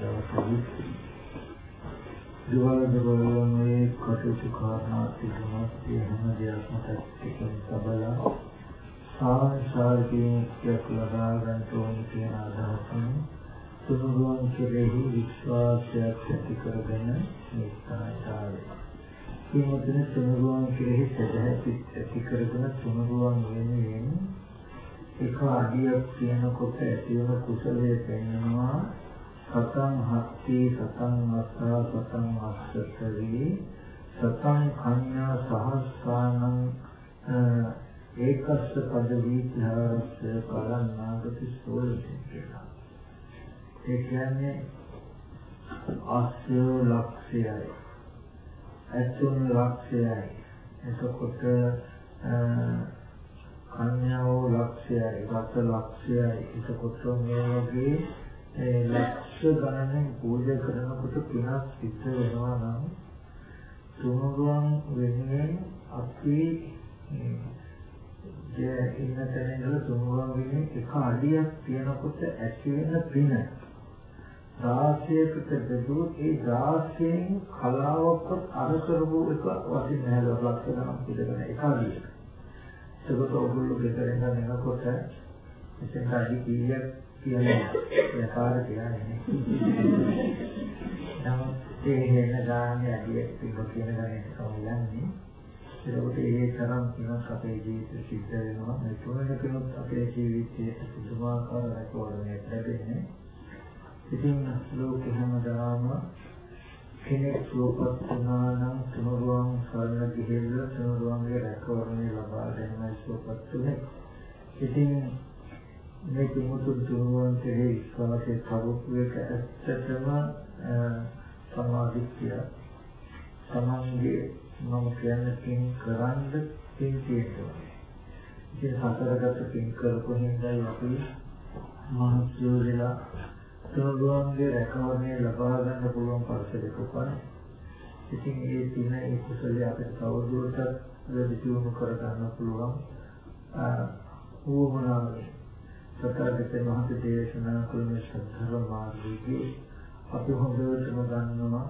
සත්‍යාවෙන් අදවසදී දුවල දුවල මේ කටයුතු කාරණා තිබුණත් ඒ හැම දෙයක්ම ටිකෙන් සබලා සාංශාරිකයක් ලබා ගන්න ඕන කියන අදහසින් තුනුරුවන් කෙරෙහි විශ්වාසයක් ඇති කරගෙන මේ සාංශාරික. මේ මොතන තුනුරුවන් කෙරෙහි සදහැති ඇති කරගෙන තුනුරුවන් වෙනුවෙන් එක අඩියක් කියනකොට ඇති වෙන කුසලයේ පෙන්වනවා සතං හත්ති සතං අස්සා සතං අස්සතරි සතං කඤ්ඤා සහස්සානං ඒකස්ස පද විචාරස්ස කරන්නාගති සෝලති කියලා. ඒ කියන්නේ ආස්ය ලක්ෂයයි. ඇතුන් ලක්ෂයයි. එතකොට කන්‍යාව ලක්ෂයයි, රස ලක්ෂයයි. එතකොට මේ වගේ ලක්ෂ ගණනෙන් පූජා කරනකොට පිනක් සිද්ධ වෙනවා නම් තුනුරුවන් වෙනුවෙන් අපි ඒ ඉන්න තැන ඉඳලා තුනුරුවන් වෙනුවෙන් එක අඩියක් තියනකොට ඇති වෙන පින 16කට බෙදුවොත් ඒ 16න් කලාවක්වත් අර කරපු එක වශයෙන් නැහැ ලක්ෂ ගණන් පිළිගන්න එක අඩියක්. ඒකට ඔයගොල්ලෝ ගෙදරින් යනකොට එතෙන් අඩි කීයක් කියන්නේ යකාර කියන්නේ නමුත් ඒ වෙන ගානේ අඩියක් තිබ්බ කියන ගානේ තමයි යන්නේ. ඒකට ඒ තරම් කිනක් අපේ ජීවිතේ සිද්ධ වෙනවා. මේ තුනකනොත් අපේ ජීවිතයේ පුදුමාකාර රැකවරණයක් ලැබෙන්නේ. ඉතින් ලෝකෙ හැමදාම කෙනෙක් සුවපත් වුණා නම් තුනුරුවන් සරණ ගිහිල්ලා තුනුරුවන්ගේ රැකවරණය ලබා ගැනීම සුවපත් වෙන්නේ ඉතින් මේ කිමුතු දුරුවන් කෙරෙහි විශ්වාසය කරුපු එක ඇත්තටම සමාධිත්‍ය තමන්ගේ මම කියන්නේ පින් කරන්ද පින් තියෙනවා. ඉතින් හතරකට පින් කරපු හින්දා අපි මහත්යෝ වෙලා තුනුරුවන්ගේ රැකවරණය ලබා ගන්න පුළුවන් පරිසරයක උපන්. ඉතින් ඒ පින ඒ කුසලයේ අපිට තවදුරටත් වැඩි දියුණු කර ගන්න පුළුවන්. ඌමනාවේ සතරගත මහත් දේශනා කළ ශ්‍රද්ධාව මාර්ගයේ අපි හොඳටම දන්නවා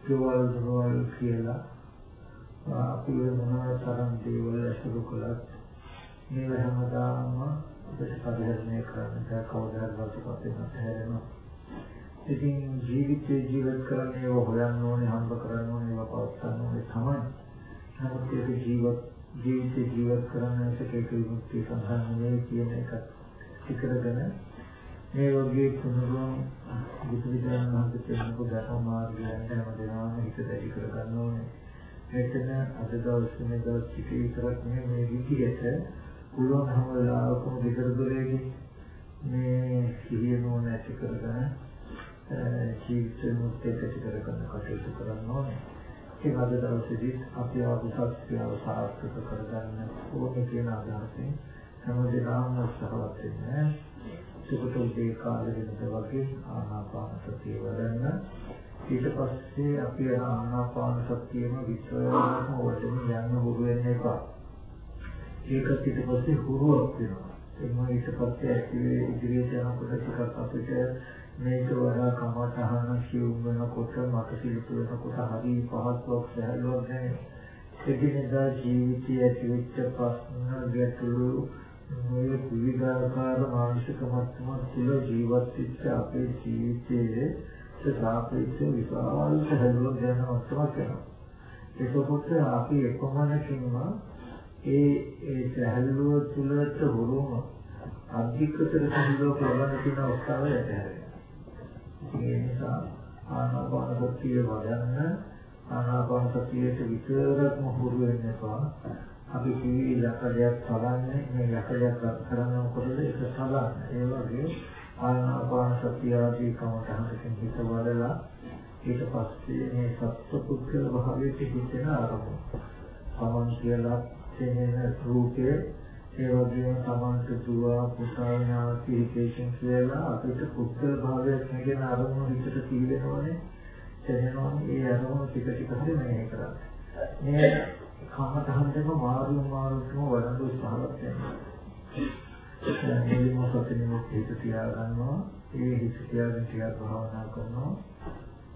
කෙවල් දරවල් කියලා. අපි මොනවා තරම් දේවල් අසුරු කළත් මේ හැමදාම අපිට පරිහරණය කරන්න කවදාවත් අපිට නැහැරෙනවා ඉතින් ජීවිතේ ජීවත් කරන්නේ ඒව හොයන්න ඕනේ හම්බ කරන්න ඕනේ ඒව පවත්වන්න ඕනේ තමයි. නමුත් ඒක ජීවත් ජීවිතේ ජීවත් කරන්න එක විමුක්තිය සඳහන් නෙවෙයි කියන එකත් ඉකරගෙන මේ වගේ තුනුරුවන් බුදුවිදාන වහන්සේ කියනකො ධර්ම මාර්ගයෙන් හැමදේම හිත දැඩි කර ගන්න ඕනේ. මෙතන අද දවසේ මේ දවස් ටික විතරක් නෙමෙයි මේ විදිහට පුළුවන් හැම වෙලාවකම විතර දොරේදී මේ සිහිය නෝන ඇති කරගෙන ජීවිත මුක්තිය ඇති කරගන්න කටයුතු කරන්න ඕනේ. ඒ අද දවසේදී අපි ආපසත්‍යව සාර්ථක කරගන්න ඕනේ කියන අදහසින් හැමදේම උත්සාහවත් වෙන්න. සුකට උදේ කාලේ වෙනද වගේ ආනාපාන සතිය වඩන්න. ඊට පස්සේ අපි ආනාපාන සතියම විශ්වාසම වඩන යන්න හුරු වෙන්න එපා. ඒක ඊට පස්සේ හුරුවක් වෙනවා. එම ඊට පස්සේ ඇති ඉදිරියට යනකොට ටිකක් අපිට මේක වඩා කමතහන සිවුම් වෙනකොට මට සිලුතු වෙනකොට හරි පහසුවක් සැහැල්ලුවක් දැනෙනවා. එදිනෙදා ජීවිතයේ ඇතිවෙච්ච ප්‍රශ්න ගැටලු මේ විවිධාකාර මානසික මට්ටම තුළ ජීවත් වෙච්ච අපේ ජීවිතයේ සාපේක්ෂ විශාල සැලුවක් ගැන මතකයක් වෙනවා. ඒකකොට අපි එපමණකින්ම ඒ ඒ සැලුව තුළට වරුම අධිකතර සැලුවක් ලබන්න තියෙන අවස්ථාව ඇතහැරෙනවා. ඒ නිසා ආනාපාන සතිය වඩන්න ආනාපාන සතියට විතරක්ම හුරු වෙන්න එපා. අපි කිවි යකඩයක් තලන්නේ මේ යකඩයක් කරන්න මොකටද ඒක තලන්න. ඒ වගේ ආනාපාන සතිය ආදී කමතහනකින් හිත වඩලා ඊට පස්සේ මේ සත්පුද්ගල භාවයට හිතෙන ආරම්භය. සමන් කියලා තේන රූපය ඒ වගේම සමන්ත දුව පුතා ඥාති හිතේකින් කියලා අපිට පුද්ගල භාවයක් නැගෙන අරමුණු හිතට තීවෙනවනේ. තේරෙනවනේ ඒ අරමුණු ටික ටික හරි මෙහෙ කරන්නේ. මේ කමතහන්දම මාරු මාරුකම වඩන්න උත්සාහවත් වෙනවා. ඒ මොහොතේම හිත තියා ගන්නවා. ඒ හිත තියාගෙන ටිකක් භාවනා කරනවා.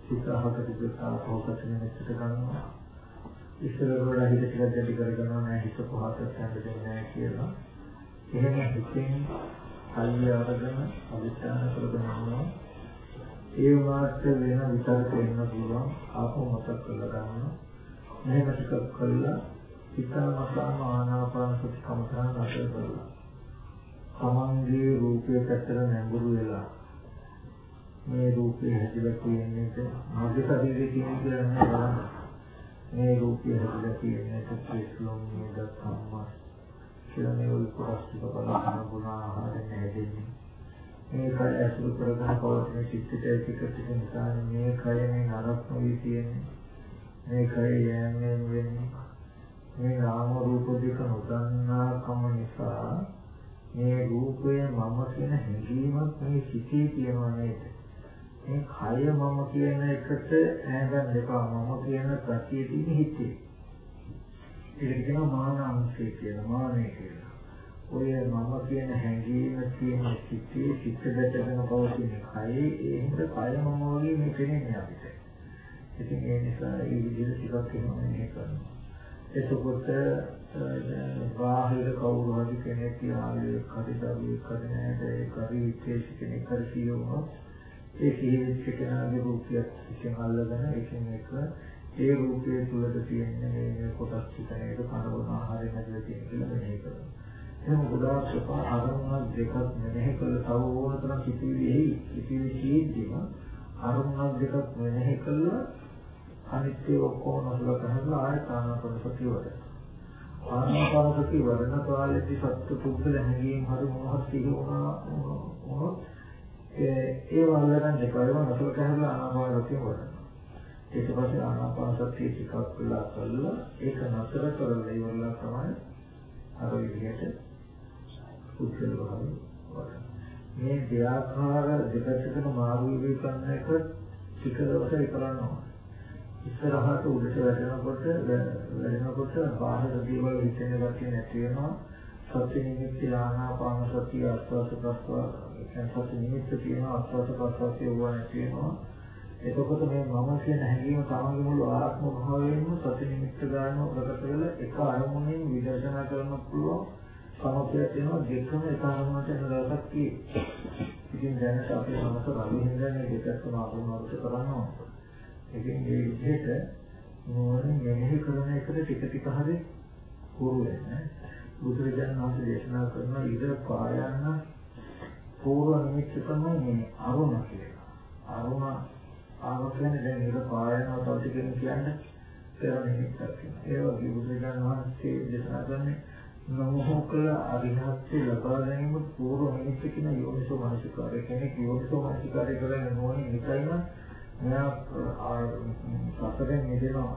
සිත අහකට දුතා පොකට නිමිත්තට ගන්නවා. ඉස්සර වල හිත ටිකක් දැඩි කරගන්නවා. නෑ හිත පහකට යන්න දෙන්නේ නෑ කියලා. එහෙම හිතෙන් කල්ය අරගෙන අවිස්ථාන කරගෙන යනවා. ඒ වාස්ත වෙන විතරක වෙන්න පුළුවන්. ආපහු මතක් කරලා ගන්න මෙහෙම ටිකක් කළා හිතාමතාම ආනාපාන සති කමතරන් අතර කරලා තමන්ගේ රූපය පැත්තට නැඹුරු වෙලා මේ රූපේ හැදිලා තියෙන්නේ මගේ ශරීරයේ තියෙන කියලා නෑ බලන්න. මේ රූපය හැදිලා තියෙන්නේ කෙස්ලොම් නේද සම්මා. කියලා මේ උල් කොටස්ක බලන ගුණ ආහාරයෙන් හැදෙන්නේ. මේ කය ඇසුරු කරගෙන පවතින චිත්තයට ඒකකට නිසා මේ කයනේ නරක නොවී තියෙන්නේ. මේ කය යෑමෙන් වෙන්නේ. මේ නාම රූප දෙක නොදන්නා කම නිසා මේ රූපය මම කියන හැඟීමක් මේ සිටී තියෙනවා නේද? මේ කය මම කියන එකට ඈගන්න එපා මම කියන ප්‍රතිය තියෙන හිතේ. ඒක කියනවා මාන අංශය කියලා මානෙ කියලා. ඔය මම කියන හැඟීම තියෙන සිටී සිත් දැකගෙන පවතින කයේ ඒ හින්දා කය මම වගේ මේ පෙනෙන්නේ අපිට. ඉතින් ඒ නිසා ඒ විදිහට ටිකක් එහෙම මෙහෙ කරනවා. එතකොට බාහිර කවුරු හරි කෙනෙක් යාළුවෙක් හරි දරුවෙක් හරි නේද ඒ කරි විශේෂ කෙනෙක් හරි කියවුනොත් ඒ කීවිච්ච කෙනාගේ රූපයක් ඉතින් අල්ලගෙන ඒකෙන් එක ඒ රූපයේ තුලද තියෙන මේ කොටස් ටික නේද කනවන ආහාරය නැතිව තියෙන කියලා මෙහෙ කරනවා. එහෙනම් ගොඩාක් සපා අරමුණක් දෙකක් මෙහෙ කළ තව ඕන තරම් සිටිවිලි එයි. සිටිවිලි තියෙද්දිම අරමුණක් දෙකක් මෙහෙ කළා අනිත්‍ය ඔක්කොම නසල කරලා ආයත ආනාපානසතිය වඩන. ආනාපානසතිය වඩන කාලෙදී සත්‍ය පුද්ගල හැඟීම් හරි මොනවද සිහිවුණා වුණොත් ඒ වලරන් දෙකම නසල කරලා ආනාපානසතිය වඩන. ඊට පස්සේ ආනාපානසතිය ටිකක් වෙලා කළා ඒක නතර කරලා ඉවරලා තමයි අර විදිහට පුද්ගල භාවය වඩන. මේ දෙආකාර දෙකකට මාරු වෙවි කරන එක ටික දවසයි කරන්න ඕනේ. ඉස්සරහට උඩට වැටෙනකොට වැටෙනකොට බාහිර දේවල් හිතෙන ගැතිය නැති වෙනවා සත්‍ය නිමිති ආනාපාන සතිය අස්වාස ප්‍රස්වාස කියන්නේ සත්‍ය නිමිති තියෙන අස්වාස ප්‍රස්වාසය වුණා නැති වෙනවා එතකොට මේ මම කියන හැඟීම තමන්ගේ මුළු ආත්ම භාවයෙන්ම සත්‍ය නිමිති ගන්න ප්‍රකට වෙලා එක අරමුණෙන් විදර්ශනා කරන්න පුළුවන් සමපයක් වෙනවා දෙකම එක අරමුණට යන දවසක් තියෙයි. ඉතින් දැනට අපේ මනස රවි හින්දානේ දෙකක්ම අරමුණට කරන්න ඕනේ. ඉතින් මේ විදිහට මොනින් මෙහෙ කරන එකට ටික ටික හරි පුරු වෙන බුදුරජාණන් වහන්සේ දේශනා කරන ඉර පායන්න පූර්ව නිමිත්ත තමයි මේ අරුණ කියලා. අරුණ ආව කියන්නේ දැන් ඉර පායනවා තව ටිකකින් කියන්නේ පෙර නිමිත්තක් කියනවා. ඒ වගේ බුදුරජාණන් වහන්සේ දේශනා කරන්නේ නමෝකල අරිහත්ත්‍ය ලබා ගැනීම පූර්ව නිමිත්ත කියන යෝනිසෝ මනසිකාරය කෙනෙක් යෝනිසෝ මනසිකාරය කරන්නේ නොවන නිසයිම මෙයා සසරෙන් මිදෙනවා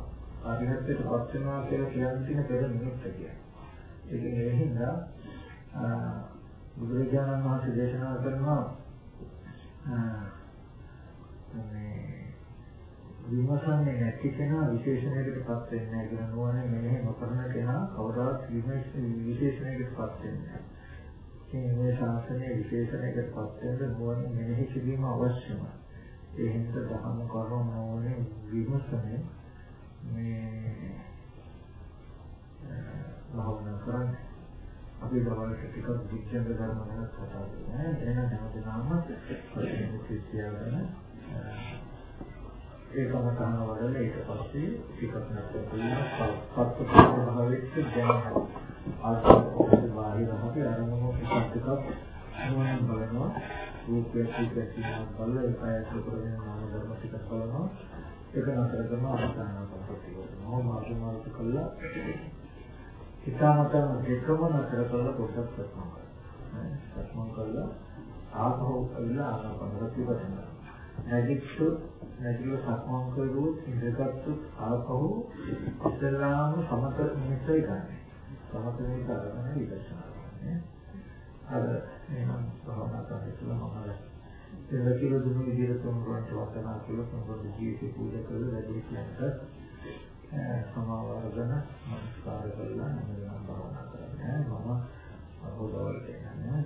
අරිහත්ත්වයට පත් වෙනවා කියලා කියන්නේ තියෙන පෙර නිමිත්ත කියන්නේ. ඒකෙන් ඒ හින්දා බුදුරජාණන් වහන්සේ දේශනා කරනවා මේ විමසන්නේ නැති කෙනා විශේෂණයකට පත් වෙන්නේ නැහැ කියලා නුවණ මෙහෙ නොකරන කෙනා කවදාවත් විශේෂණයකට පත් වෙන්නේ නැහැ. මේ ශාසනයේ විශේෂණයකට පත් වෙන්න නුවණ මෙහෙ කිරීම අවශ්‍යමයි. ඒ හින්දා දහම කරුණ ඕනේ විමසනේ මේ භාවනා කරන්නේ. අපි දවල්ට ටිකක් විචින්ත ධර්ම ගැන කතා කරනවා එන හැමදාම ප්‍රතිමුඛී තියාගෙන ඒකම තහන වල ඊට පස්සේ ටිකක් නැත්නම් පත්ත භාවිත දැනන ආත්ම බාහිර හරි අරමුණු ටිකක් ටිකක් මොනින් බලනවා. රූපය පිටසිනා බල ඒකයි කරගෙන නාම ධර්ම ටික බලනවා ඒක නතර කරන අවසාන ප්‍රතිවදනවා මාර්ගමාර්ග කළා. හිතාමතන දෙකම නතර කරලා පොඩ්ඩක් සක්මන් කරනවා සක්මන් කළා. ආපහු කළා ආනාපාන ප්‍රතිවදනවා නැගිට්ටු නැගිට්ටු සක්මන් කරුවොත් ඉඳගත්තු ආපහු ඉස්සලාම සමත නිමිත්තයි ගන්න. සමත නිමිත්ත අරගෙන විදර්ශනා කරන්නේ අර එහෙනම් භවනා කරන්න කියලා මම අර ඒක කියලා දුන්නු විදිහට තුන්වරට වතනා කියලා තුන්වර ජීවිතේ පූජා කරලා වැඩි කියනට සමාව අරගෙන නමස්කාර කරලා නම් භවනා කරන්නේ. මම අහෝදවල් කියන්නේ